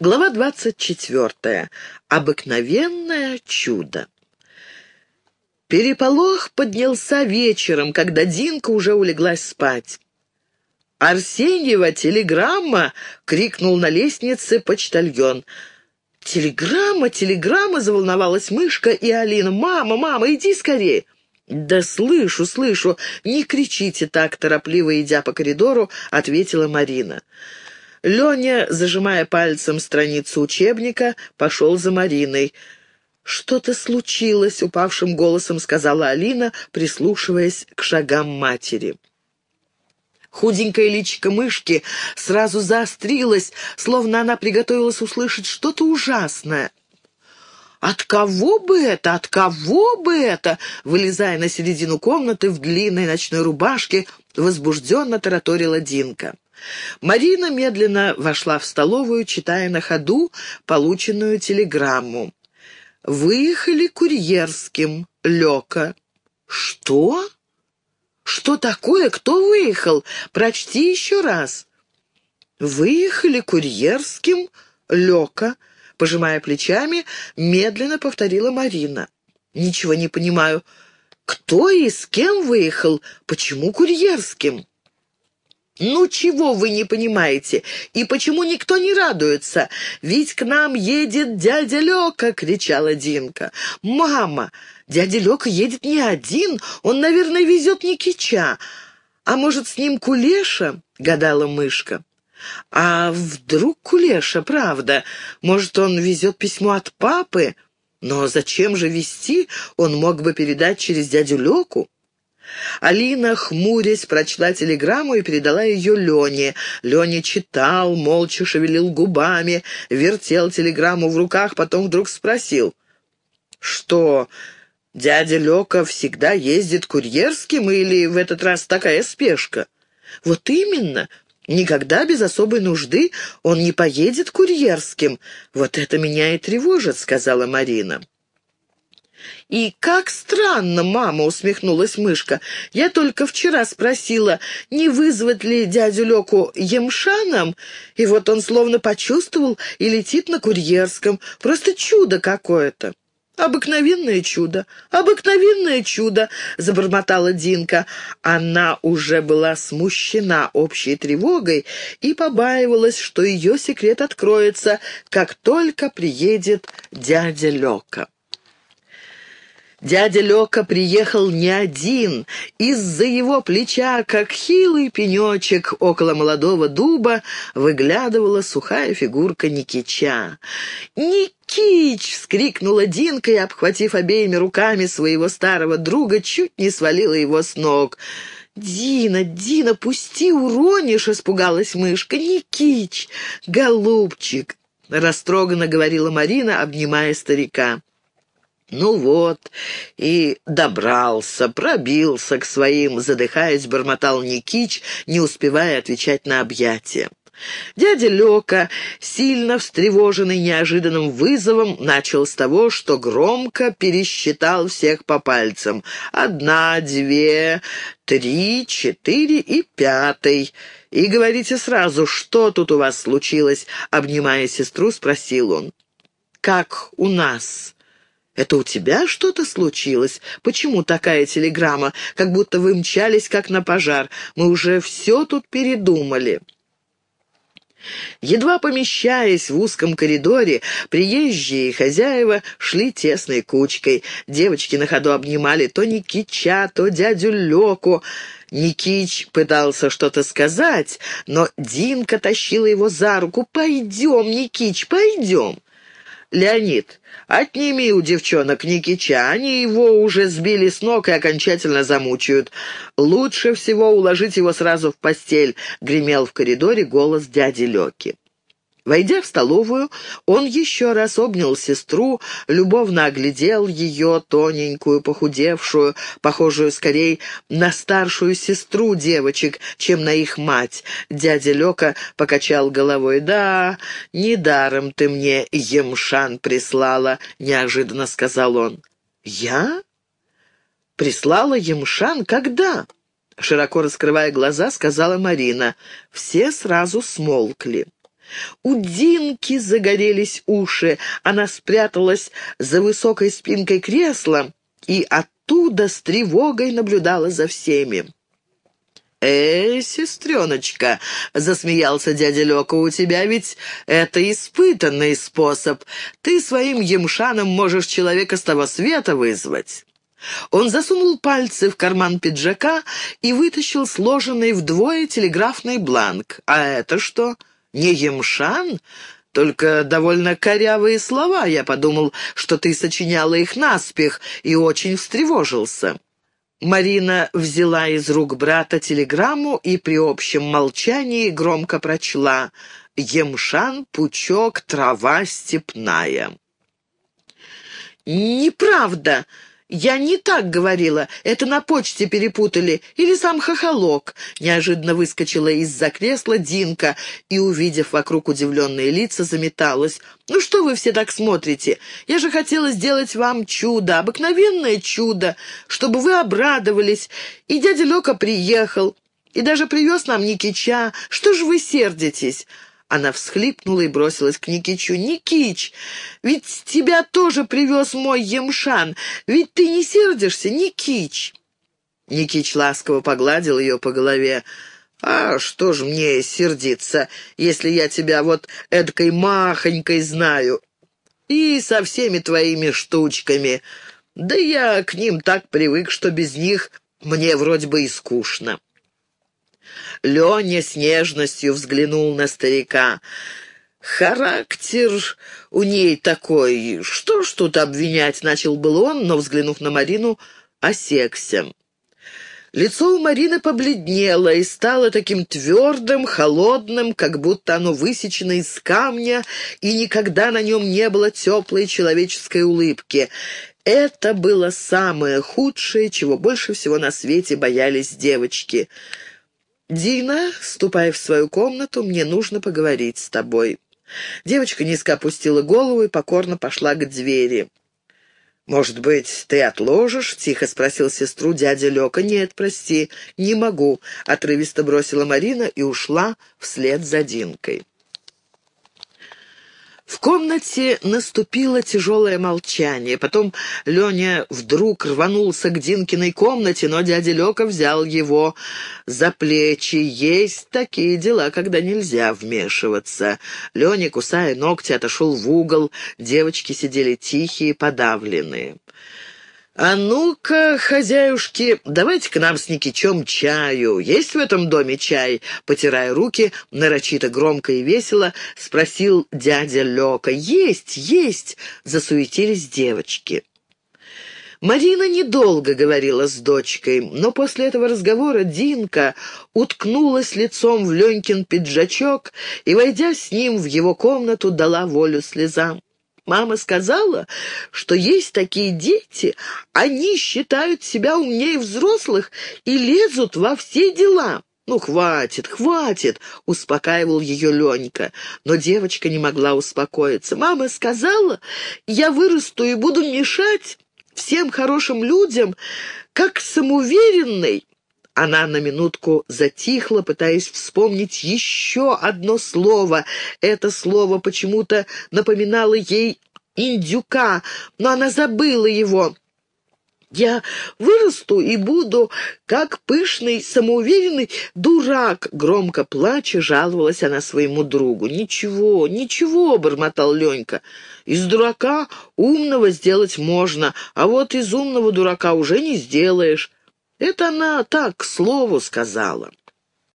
Глава 24. Обыкновенное чудо. Переполох поднялся вечером, когда Динка уже улеглась спать. «Арсеньева телеграмма!» — крикнул на лестнице почтальон. «Телеграмма, телеграмма!» — заволновалась мышка и Алина. «Мама, мама, иди скорее!» «Да слышу, слышу! Не кричите так!» — торопливо идя по коридору, ответила Марина. «Марина!» Леня, зажимая пальцем страницу учебника, пошел за Мариной. «Что-то случилось», — упавшим голосом сказала Алина, прислушиваясь к шагам матери. Худенькое личико мышки сразу заострилось, словно она приготовилась услышать что-то ужасное. «От кого бы это? От кого бы это?» Вылезая на середину комнаты в длинной ночной рубашке, возбужденно тараторила Динка. Марина медленно вошла в столовую, читая на ходу полученную телеграмму. «Выехали курьерским, Лёка». «Что? Что такое? Кто выехал? Прочти еще раз». «Выехали курьерским, Лёка», — пожимая плечами, медленно повторила Марина. «Ничего не понимаю. Кто и с кем выехал? Почему курьерским?» «Ну чего вы не понимаете? И почему никто не радуется? Ведь к нам едет дядя Лёка!» — кричала Динка. «Мама, дядя Лёка едет не один, он, наверное, везет Никича. А может, с ним Кулеша?» — гадала мышка. «А вдруг Кулеша, правда? Может, он везет письмо от папы? Но зачем же вести? Он мог бы передать через дядю Лёку». Алина, хмурясь, прочла телеграмму и передала ее Лене. Леня читал, молча шевелил губами, вертел телеграмму в руках, потом вдруг спросил. «Что, дядя Лёка всегда ездит курьерским или в этот раз такая спешка?» «Вот именно. Никогда без особой нужды он не поедет курьерским. Вот это меня и тревожит», — сказала Марина. «И как странно, мама!» — усмехнулась мышка. «Я только вчера спросила, не вызвать ли дядю Леку емшаном, и вот он словно почувствовал и летит на курьерском. Просто чудо какое-то!» «Обыкновенное чудо! Обыкновенное чудо!» — забормотала Динка. Она уже была смущена общей тревогой и побаивалась, что ее секрет откроется, как только приедет дядя Лёка. Дядя Лёка приехал не один. Из-за его плеча, как хилый пенечек около молодого дуба, выглядывала сухая фигурка Никича. «Никич!» — вскрикнула Динка и, обхватив обеими руками своего старого друга, чуть не свалила его с ног. «Дина, Дина, пусти, уронишь!» — испугалась мышка. «Никич! Голубчик!» — растроганно говорила Марина, обнимая старика. Ну вот, и добрался, пробился к своим, задыхаясь, бормотал Никич, не успевая отвечать на объятия. Дядя Лёка, сильно встревоженный неожиданным вызовом, начал с того, что громко пересчитал всех по пальцам. Одна, две, три, четыре и пятый. «И говорите сразу, что тут у вас случилось?» Обнимая сестру, спросил он. «Как у нас?» «Это у тебя что-то случилось? Почему такая телеграмма? Как будто вы мчались, как на пожар. Мы уже все тут передумали». Едва помещаясь в узком коридоре, приезжие хозяева шли тесной кучкой. Девочки на ходу обнимали то Никича, то дядю Леку. Никич пытался что-то сказать, но Динка тащила его за руку. «Пойдем, Никич, пойдем!» «Леонид, отними у девчонок Никича, они его уже сбили с ног и окончательно замучают. Лучше всего уложить его сразу в постель», — гремел в коридоре голос дяди Лёки. Войдя в столовую, он еще раз обнял сестру, любовно оглядел ее, тоненькую, похудевшую, похожую скорее на старшую сестру девочек, чем на их мать. Дядя Лёка покачал головой. «Да, недаром ты мне емшан прислала», — неожиданно сказал он. «Я? Прислала емшан? Когда?» Широко раскрывая глаза, сказала Марина. Все сразу смолкли. У Динки загорелись уши. Она спряталась за высокой спинкой кресла и оттуда с тревогой наблюдала за всеми. «Эй, сестреночка!» — засмеялся дядя Лёка, — «у тебя ведь это испытанный способ. Ты своим емшаном можешь человека с того света вызвать». Он засунул пальцы в карман пиджака и вытащил сложенный вдвое телеграфный бланк. «А это что? Не емшан?» Только довольно корявые слова. Я подумал, что ты сочиняла их наспех, и очень встревожился. Марина взяла из рук брата телеграмму и при общем молчании громко прочла «Емшан, пучок, трава степная». «Неправда!» «Я не так говорила. Это на почте перепутали. Или сам хохолок». Неожиданно выскочила из-за кресла Динка и, увидев вокруг удивленные лица, заметалась. «Ну что вы все так смотрите? Я же хотела сделать вам чудо, обыкновенное чудо, чтобы вы обрадовались. И дядя Лёка приехал, и даже привез нам Никича. Что же вы сердитесь?» Она всхлипнула и бросилась к Никичу. «Никич, ведь тебя тоже привез мой Емшан. Ведь ты не сердишься, Никич!» Никич ласково погладил ее по голове. «А что ж мне сердиться, если я тебя вот эдакой махонькой знаю? И со всеми твоими штучками. Да я к ним так привык, что без них мне вроде бы и скучно». Леня с нежностью взглянул на старика. «Характер у ней такой. Что ж тут обвинять?» — начал был он, но, взглянув на Марину, осекся. Лицо у Марины побледнело и стало таким твердым, холодным, как будто оно высечено из камня, и никогда на нем не было теплой человеческой улыбки. Это было самое худшее, чего больше всего на свете боялись девочки — «Дина, ступай в свою комнату, мне нужно поговорить с тобой». Девочка низко опустила голову и покорно пошла к двери. «Может быть, ты отложишь?» — тихо спросил сестру дядя Лёка. «Нет, прости, не могу», — отрывисто бросила Марина и ушла вслед за Динкой. В комнате наступило тяжелое молчание. Потом Леня вдруг рванулся к Динкиной комнате, но дядя Лёка взял его за плечи. Есть такие дела, когда нельзя вмешиваться. Леня, кусая ногти, отошел в угол. Девочки сидели тихие, подавленные. «А ну-ка, хозяюшки, давайте к нам с Никичем чаю. Есть в этом доме чай?» Потирая руки, нарочито громко и весело, спросил дядя Лёка. «Есть, есть!» — засуетились девочки. Марина недолго говорила с дочкой, но после этого разговора Динка уткнулась лицом в Ленькин пиджачок и, войдя с ним в его комнату, дала волю слезам. Мама сказала, что есть такие дети, они считают себя умнее взрослых и лезут во все дела. «Ну, хватит, хватит!» — успокаивал ее Ленька. Но девочка не могла успокоиться. «Мама сказала, я вырасту и буду мешать всем хорошим людям, как самоуверенной, она на минутку затихла, пытаясь вспомнить еще одно слово. Это слово почему-то напоминало ей индюка, но она забыла его. «Я вырасту и буду, как пышный, самоуверенный дурак!» Громко плача жаловалась она своему другу. «Ничего, ничего!» — бормотал Ленька. «Из дурака умного сделать можно, а вот из умного дурака уже не сделаешь. Это она так, к слову, сказала.